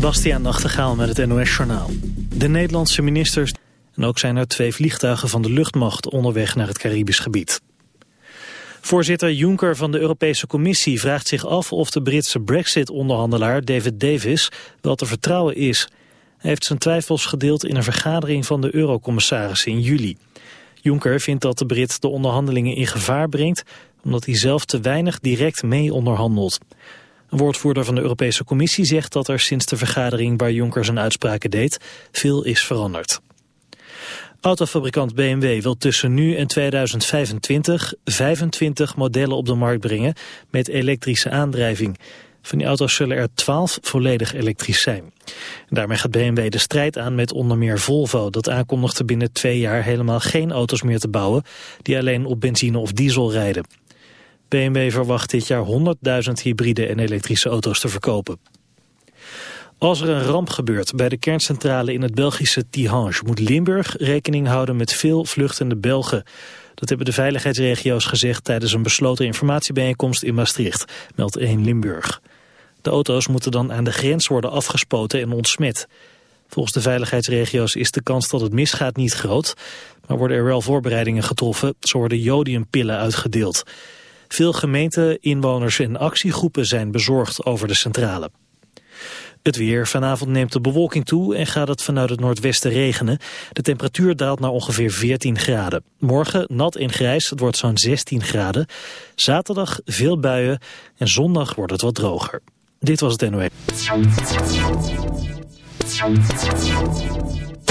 Bastiaan Nachtegaal met het NOS-journaal. De Nederlandse ministers... en ook zijn er twee vliegtuigen van de luchtmacht onderweg naar het Caribisch gebied. Voorzitter Juncker van de Europese Commissie vraagt zich af of de Britse Brexit-onderhandelaar David Davis wel te vertrouwen is. Hij heeft zijn twijfels gedeeld in een vergadering van de eurocommissarissen in juli. Juncker vindt dat de Brit de onderhandelingen in gevaar brengt omdat hij zelf te weinig direct mee onderhandelt. Een woordvoerder van de Europese Commissie zegt dat er sinds de vergadering waar Juncker zijn uitspraken deed veel is veranderd. Autofabrikant BMW wil tussen nu en 2025 25 modellen op de markt brengen met elektrische aandrijving. Van die auto's zullen er 12 volledig elektrisch zijn. daarmee gaat BMW de strijd aan met onder meer Volvo. Dat aankondigde binnen twee jaar helemaal geen auto's meer te bouwen die alleen op benzine of diesel rijden. BMW verwacht dit jaar 100.000 hybride en elektrische auto's te verkopen. Als er een ramp gebeurt bij de kerncentrale in het Belgische Tihange... moet Limburg rekening houden met veel vluchtende Belgen. Dat hebben de veiligheidsregio's gezegd tijdens een besloten informatiebijeenkomst in Maastricht, meldt 1 Limburg. De auto's moeten dan aan de grens worden afgespoten en ontsmet. Volgens de veiligheidsregio's is de kans dat het misgaat niet groot, maar worden er wel voorbereidingen getroffen. Zo worden jodiumpillen uitgedeeld. Veel gemeenten, inwoners en actiegroepen zijn bezorgd over de centrale. Het weer. Vanavond neemt de bewolking toe en gaat het vanuit het noordwesten regenen. De temperatuur daalt naar ongeveer 14 graden. Morgen nat en grijs, het wordt zo'n 16 graden. Zaterdag veel buien en zondag wordt het wat droger. Dit was het NOE.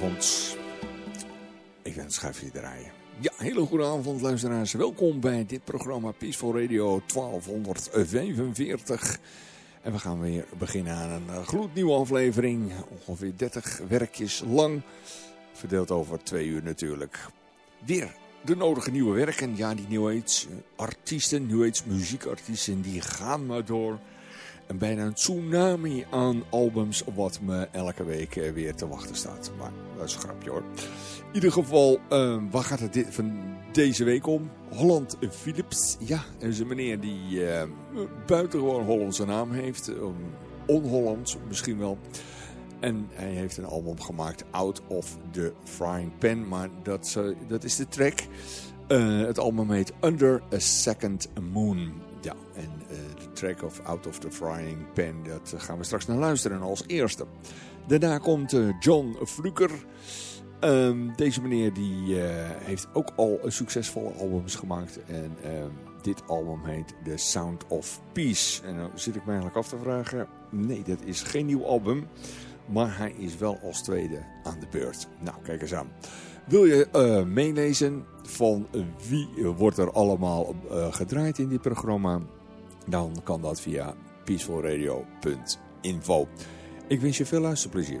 Avond. Ik ga het schuifje draaien. Ja, hele goede avond luisteraars. Welkom bij dit programma Peaceful Radio 1245. En we gaan weer beginnen aan een eh, gloednieuwe aflevering. Ongeveer 30 werkjes lang. Verdeeld over twee uur natuurlijk. Weer de nodige nieuwe werken. Ja, die Age artiesten, Age muziekartiesten, die gaan maar door. Bijna een tsunami aan albums wat me elke week eh, weer te wachten staat. Maar dat is een grapje hoor. In ieder geval, uh, waar gaat het dit, van deze week om? Holland Philips. Ja, dat is een meneer die uh, buitengewoon Hollandse naam heeft. Um, On-Hollands misschien wel. En hij heeft een album gemaakt, Out of the Frying Pan. Maar dat, uh, dat is de track. het album heet Under a Second Moon. Ja, en track of Out of the Frying Pan, dat gaan we straks naar luisteren als eerste. Daarna komt John Fluker... Um, deze meneer die uh, heeft ook al succesvolle albums gemaakt. En um, dit album heet The Sound of Peace. En dan zit ik me eigenlijk af te vragen. Nee, dat is geen nieuw album. Maar hij is wel als tweede aan de beurt. Nou, kijk eens aan. Wil je meelezen van wie wordt er allemaal uh, gedraaid in dit programma? Dan kan dat via peacefulradio.info. Ik wens je veel luisterplezier.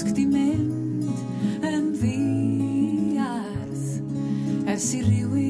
dasg di mynd yn ddiarth ers i rywun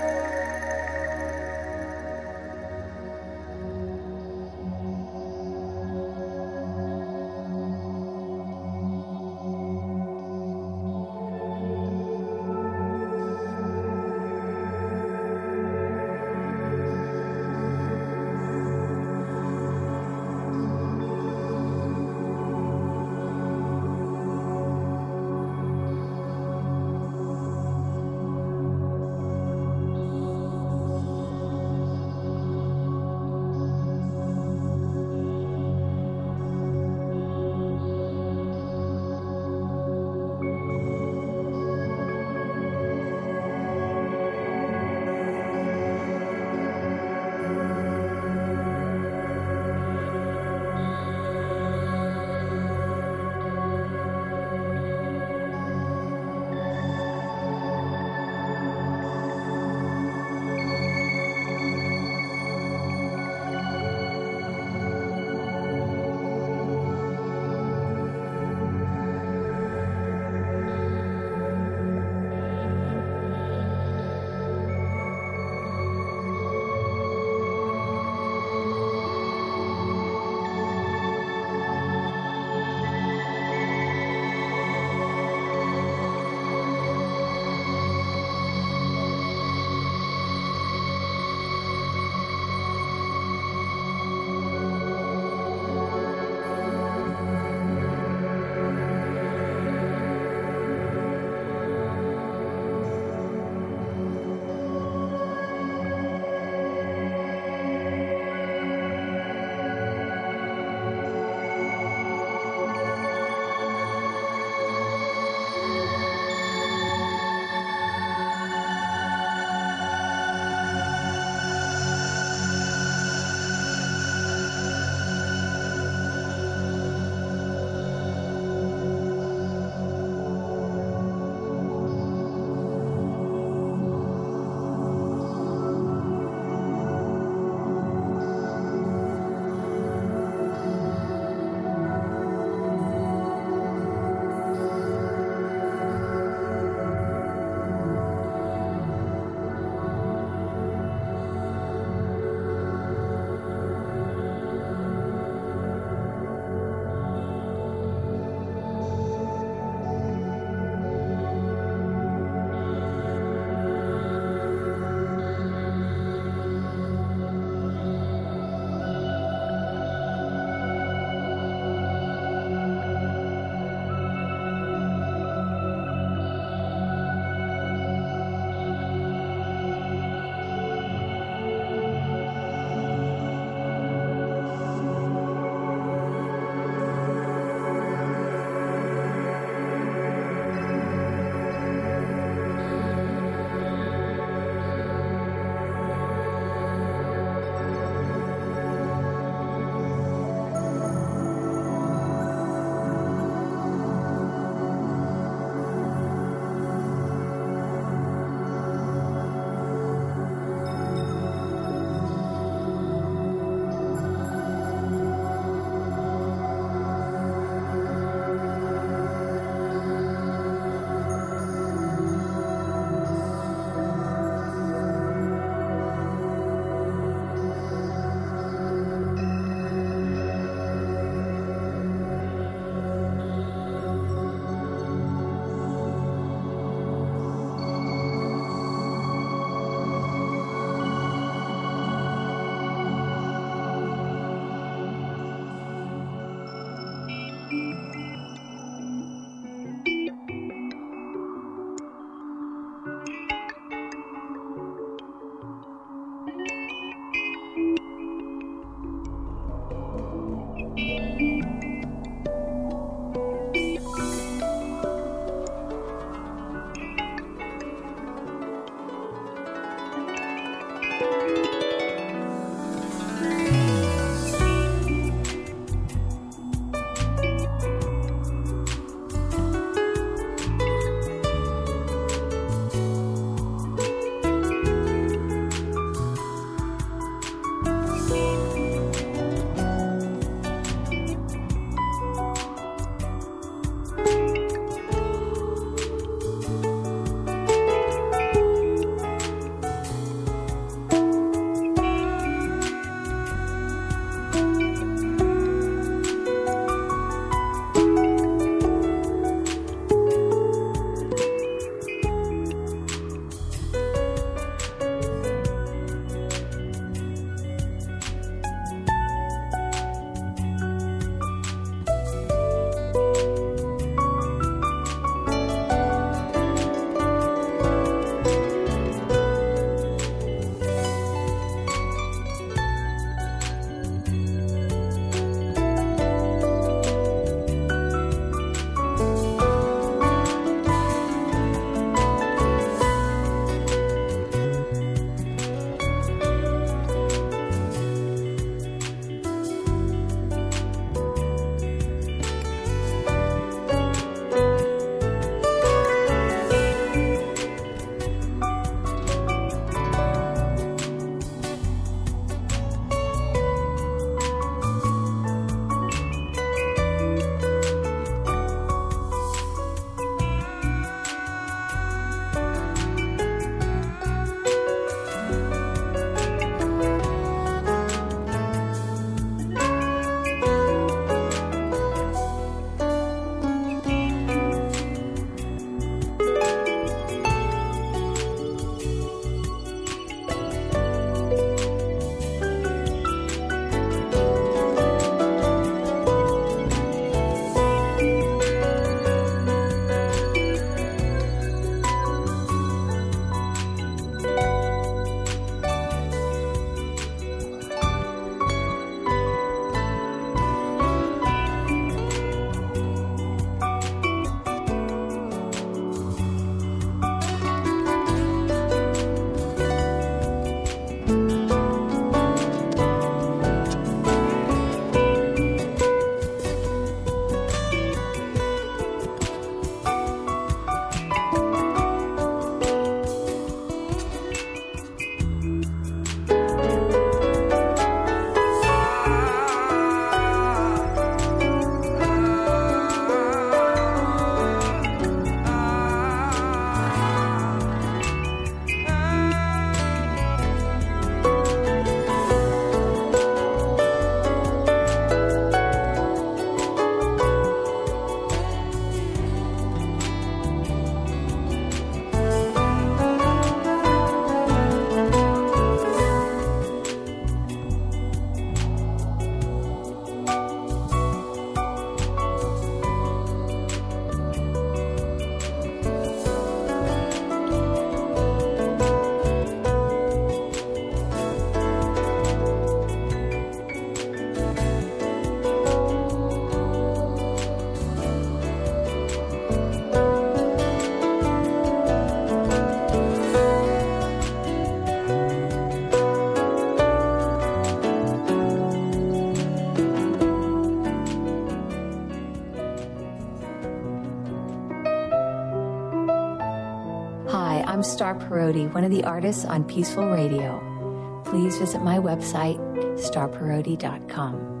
Star Parodi, one of the artists on Peaceful Radio. Please visit my website, starparodi.com.